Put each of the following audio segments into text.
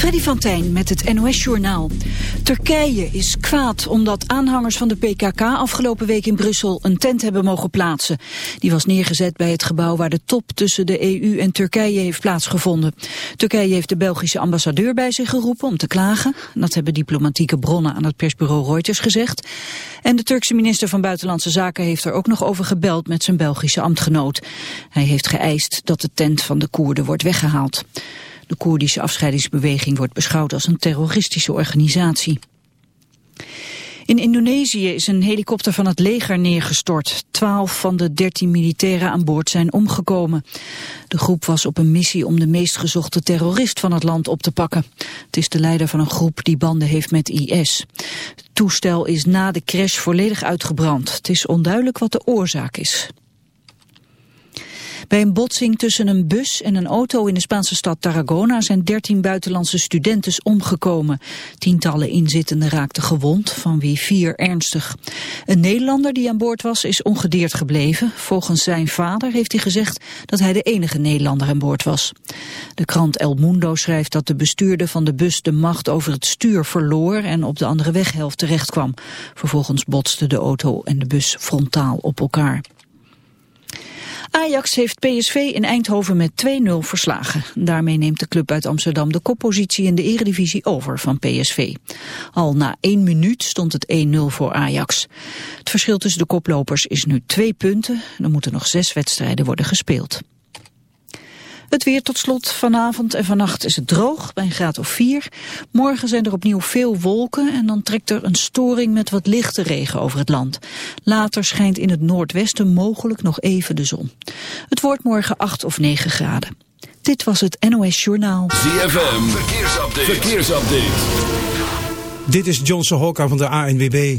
Freddy van met het NOS-journaal. Turkije is kwaad omdat aanhangers van de PKK afgelopen week in Brussel een tent hebben mogen plaatsen. Die was neergezet bij het gebouw waar de top tussen de EU en Turkije heeft plaatsgevonden. Turkije heeft de Belgische ambassadeur bij zich geroepen om te klagen. Dat hebben diplomatieke bronnen aan het persbureau Reuters gezegd. En de Turkse minister van Buitenlandse Zaken heeft er ook nog over gebeld met zijn Belgische ambtgenoot. Hij heeft geëist dat de tent van de Koerden wordt weggehaald. De Koerdische afscheidingsbeweging wordt beschouwd als een terroristische organisatie. In Indonesië is een helikopter van het leger neergestort. Twaalf van de dertien militairen aan boord zijn omgekomen. De groep was op een missie om de meest gezochte terrorist van het land op te pakken. Het is de leider van een groep die banden heeft met IS. Het toestel is na de crash volledig uitgebrand. Het is onduidelijk wat de oorzaak is. Bij een botsing tussen een bus en een auto in de Spaanse stad Tarragona zijn 13 buitenlandse studenten omgekomen. Tientallen inzittenden raakten gewond, van wie vier ernstig. Een Nederlander die aan boord was is ongedeerd gebleven. Volgens zijn vader heeft hij gezegd dat hij de enige Nederlander aan boord was. De krant El Mundo schrijft dat de bestuurder van de bus de macht over het stuur verloor en op de andere weghelft terechtkwam. Vervolgens botsten de auto en de bus frontaal op elkaar. Ajax heeft PSV in Eindhoven met 2-0 verslagen. Daarmee neemt de club uit Amsterdam de koppositie in de eredivisie over van PSV. Al na één minuut stond het 1-0 voor Ajax. Het verschil tussen de koplopers is nu twee punten. Er moeten nog zes wedstrijden worden gespeeld. Het weer tot slot. Vanavond en vannacht is het droog bij een graad of 4. Morgen zijn er opnieuw veel wolken en dan trekt er een storing met wat lichte regen over het land. Later schijnt in het noordwesten mogelijk nog even de zon. Het wordt morgen 8 of 9 graden. Dit was het NOS Journaal. ZFM, verkeersupdate. verkeersupdate. Dit is Johnson Hokka van de ANWB.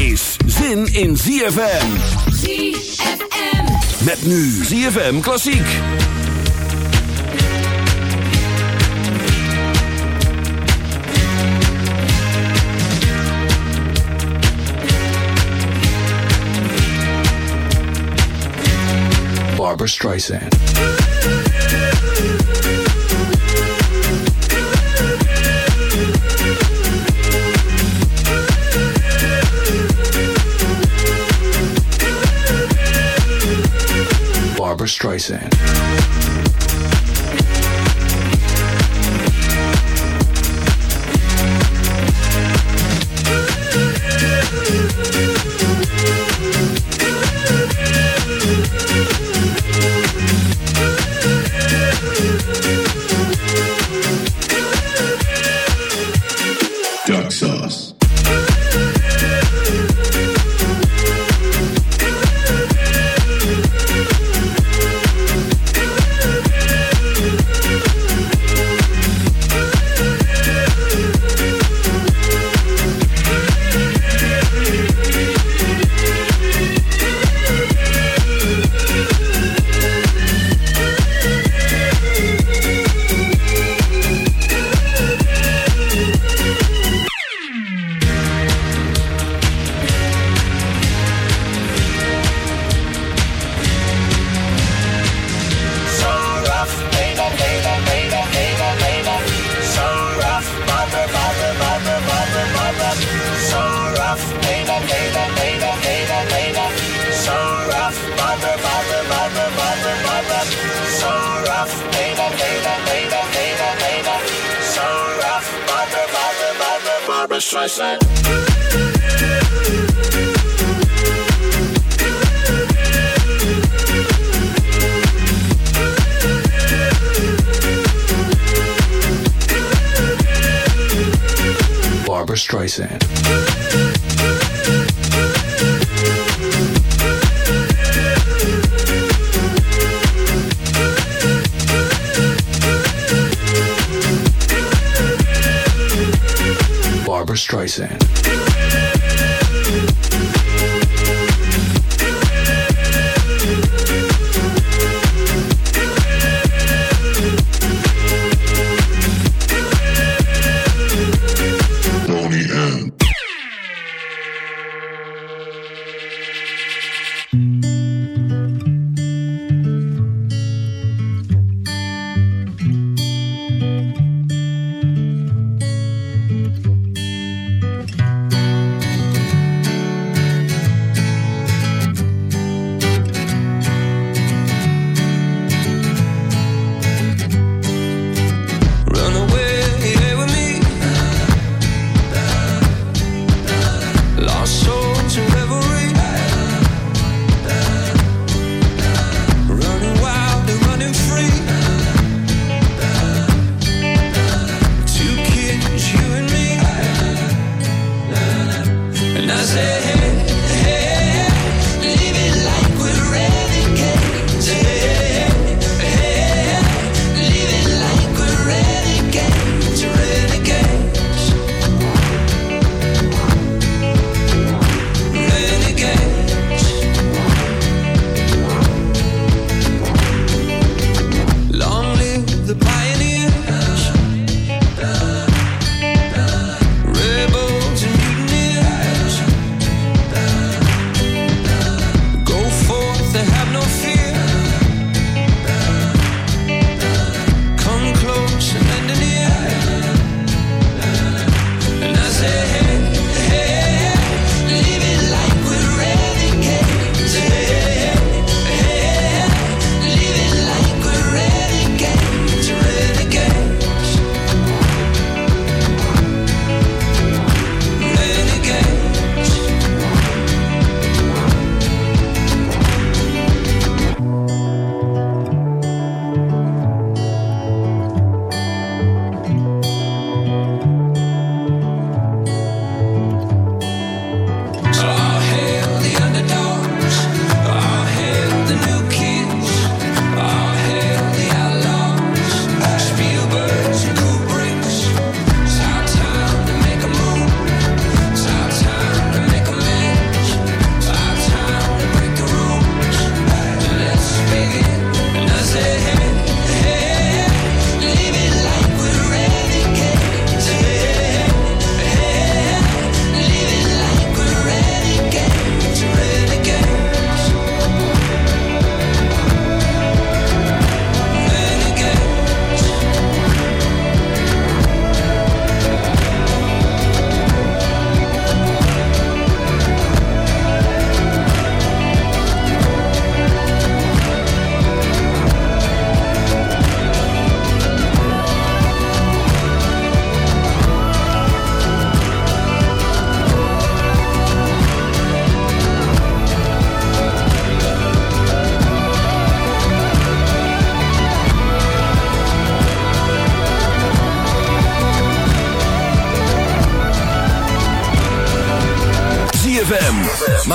Is zin in ZFM. ZFM. Met nu ZFM Klassiek. Barbara Streisand. Barbara Streisand.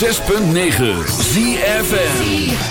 106.9 ZFM.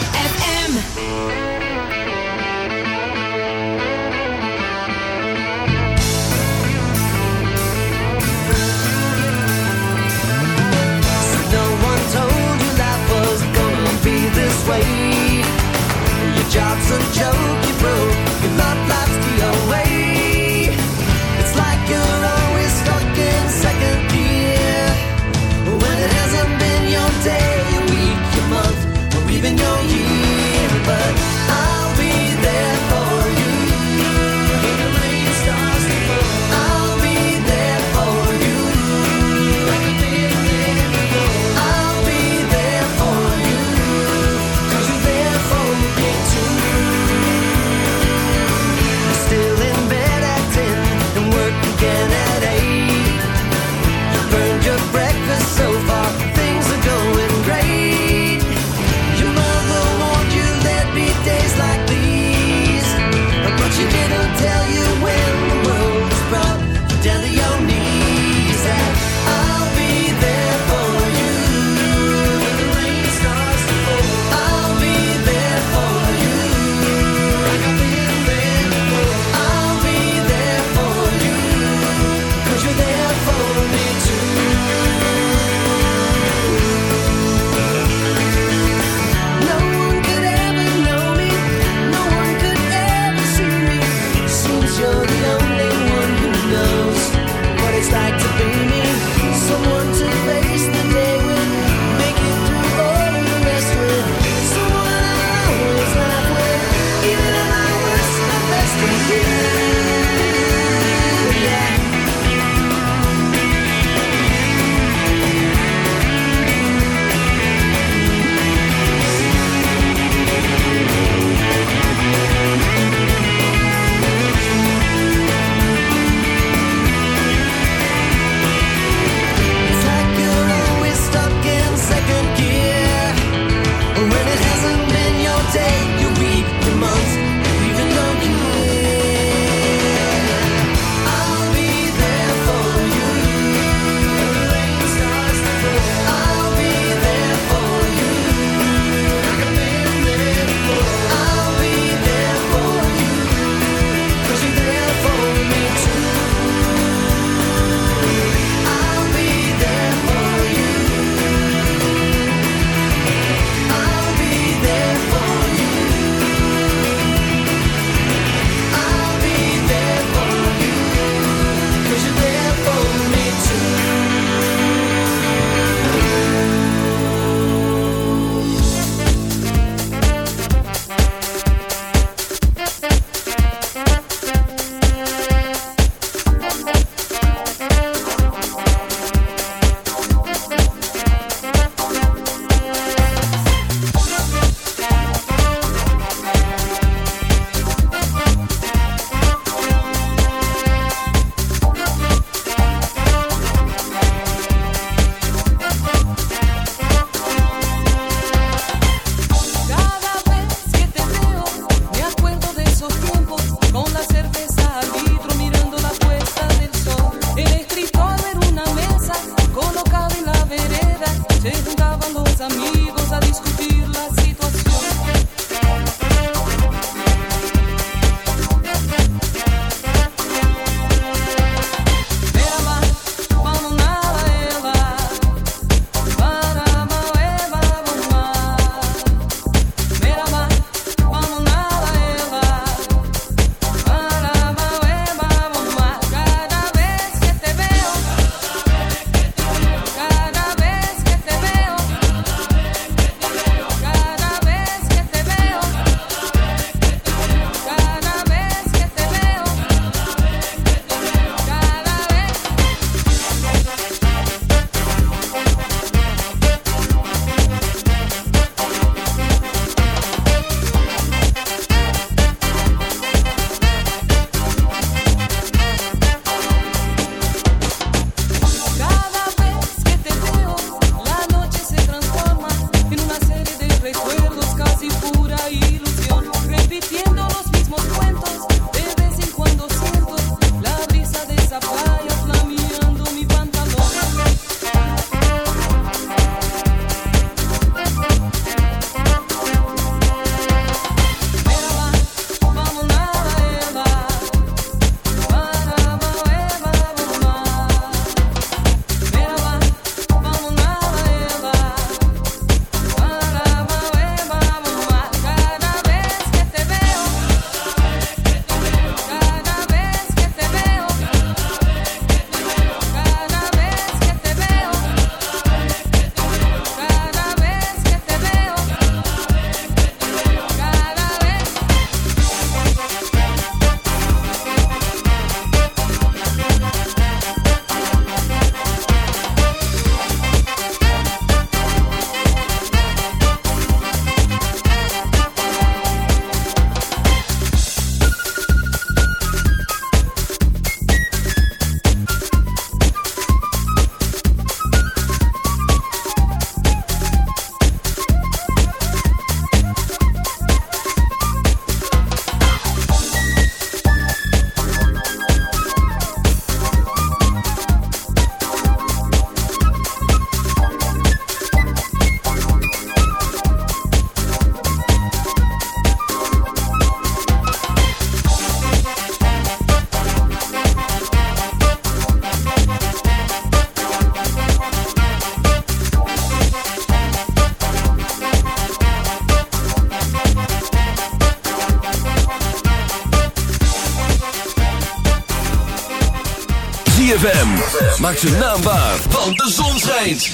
Maak zijn naam waar, want de zon schijnt.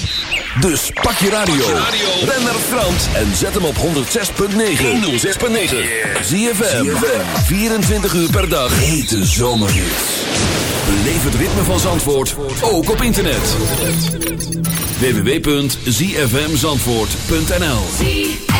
Dus pak je radio. Ben naar Frans en zet hem op 106.9. 106.9. Zie 24 uur per dag. Hete zomerhits. Beleef het ritme van Zandvoort ook op internet. www.zfmzandvoort.nl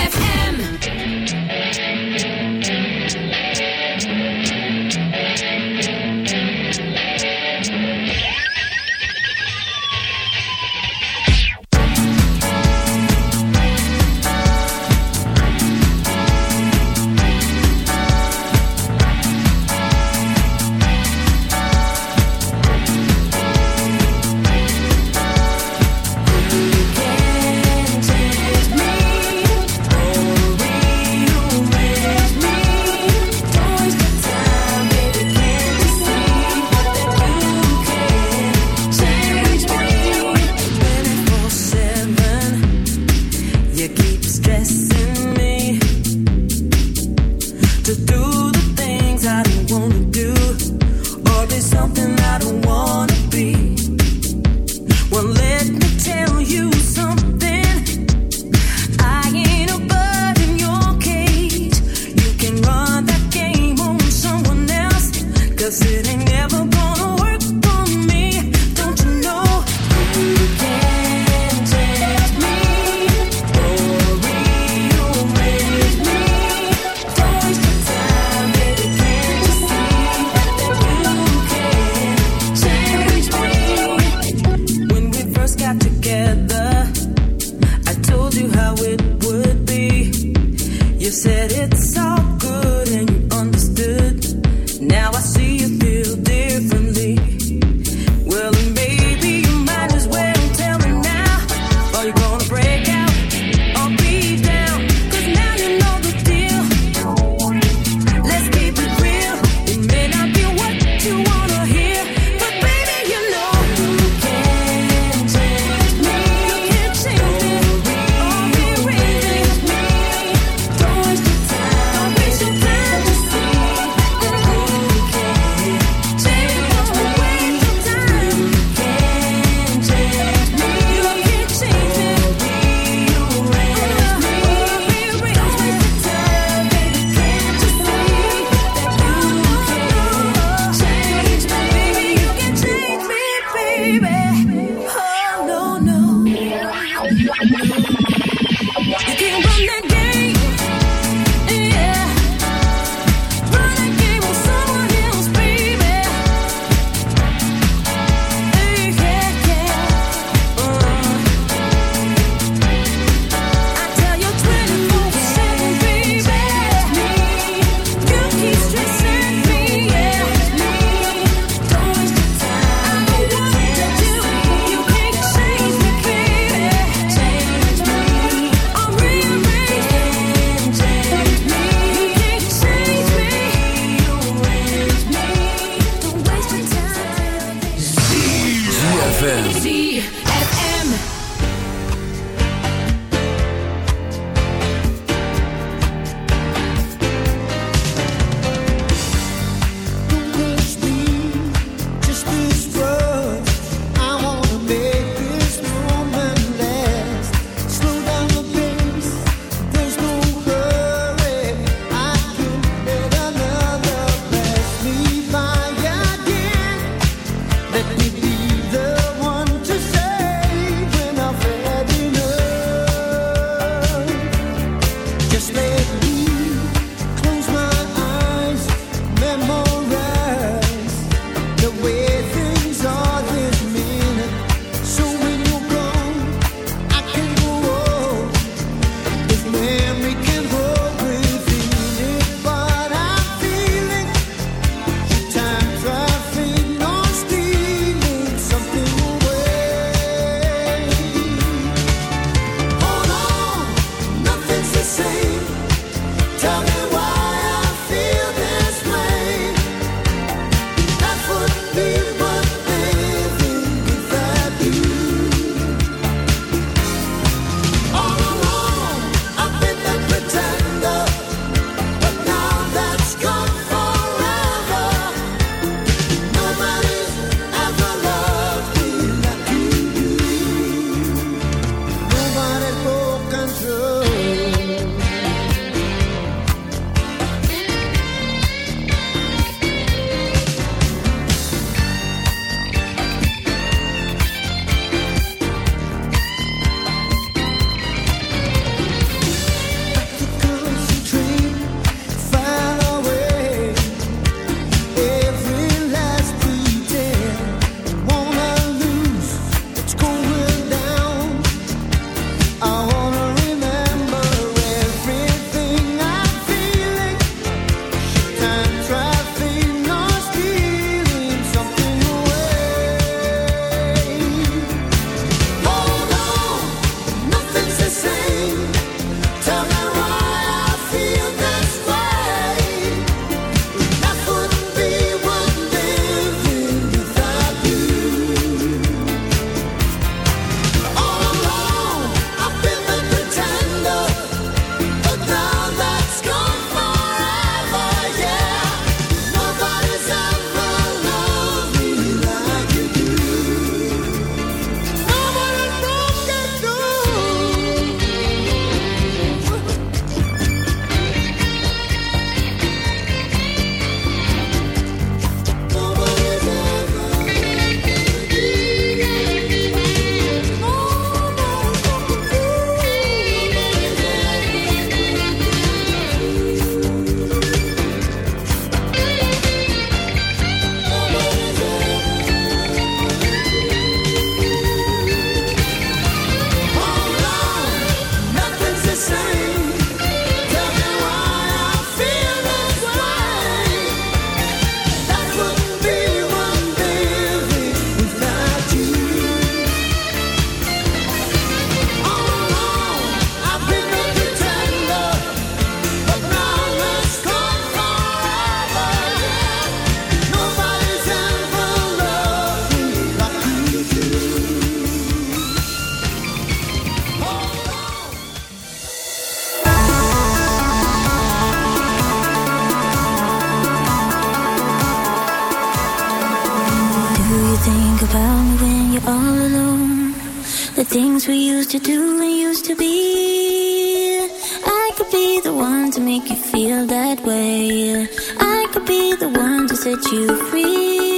feel that way. I could be the one to set you free.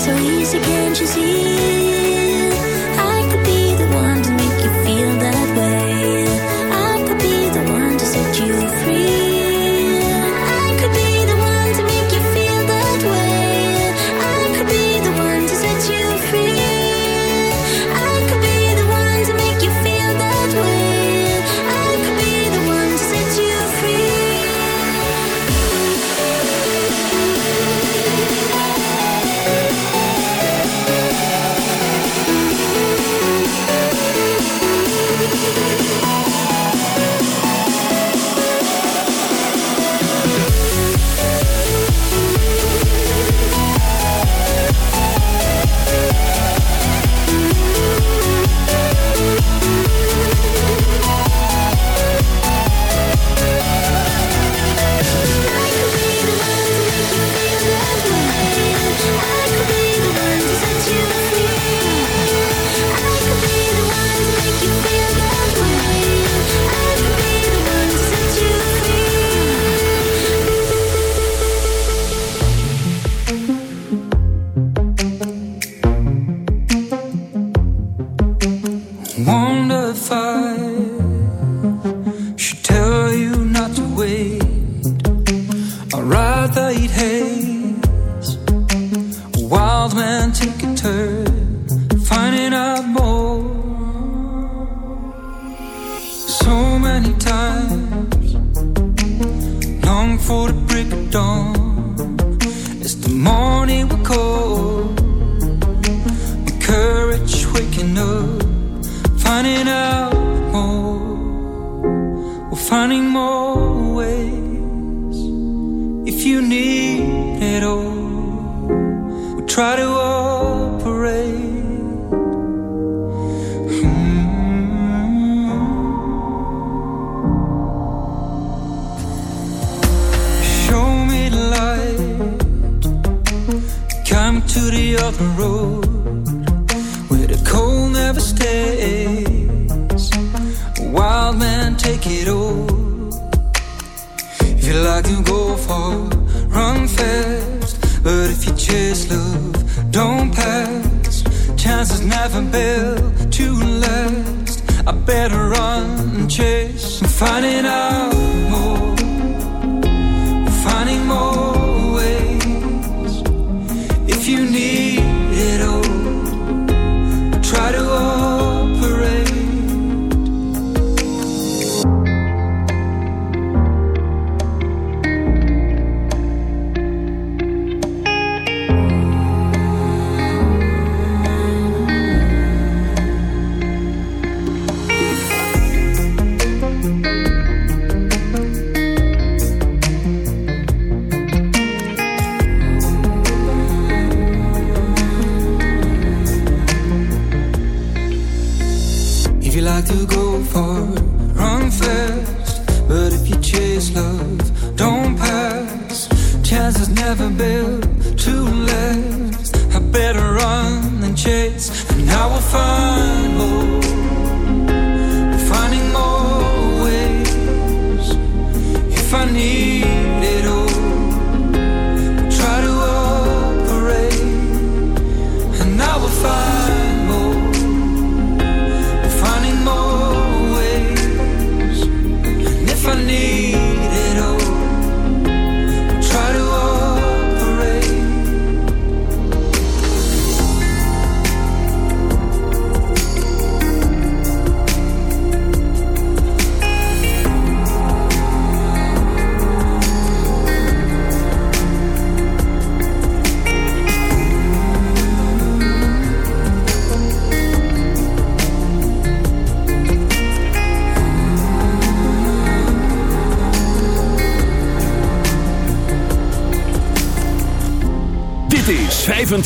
so easy, can't you see? Finding out more, or finding more ways. If you need it all, we'll try to operate. Show me light. Come to the other road chase love, don't pass. Chances never built to last. I better run and chase. I'm finding out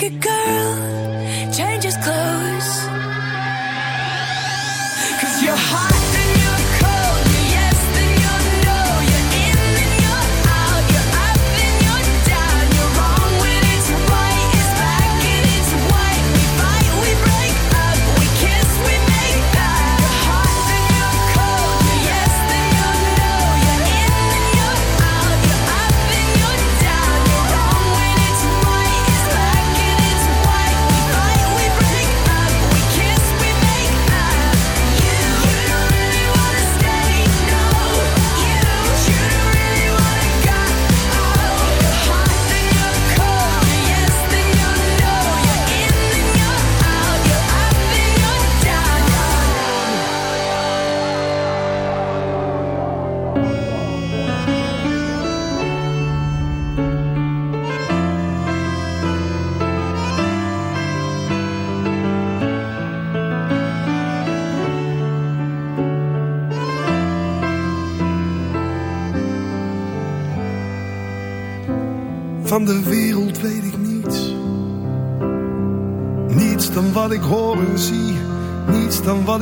like a girl.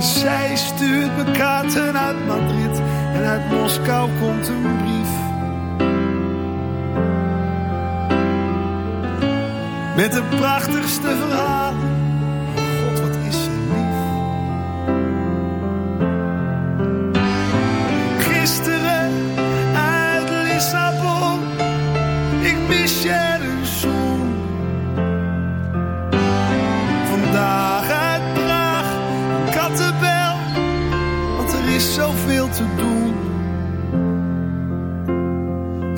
Zij stuurt me kaarten uit Madrid en uit Moskou komt een brief. Met de prachtigste verhalen.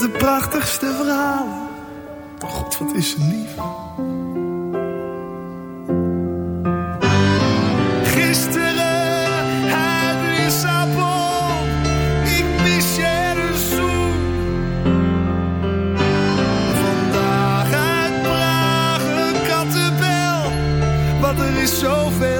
De prachtigste verhalen. Oh God, wat is ze lief. Gisteren uit Lissabon. Ik mis je zoen. Vandaag uit Praag een kattenbel. Want er is zoveel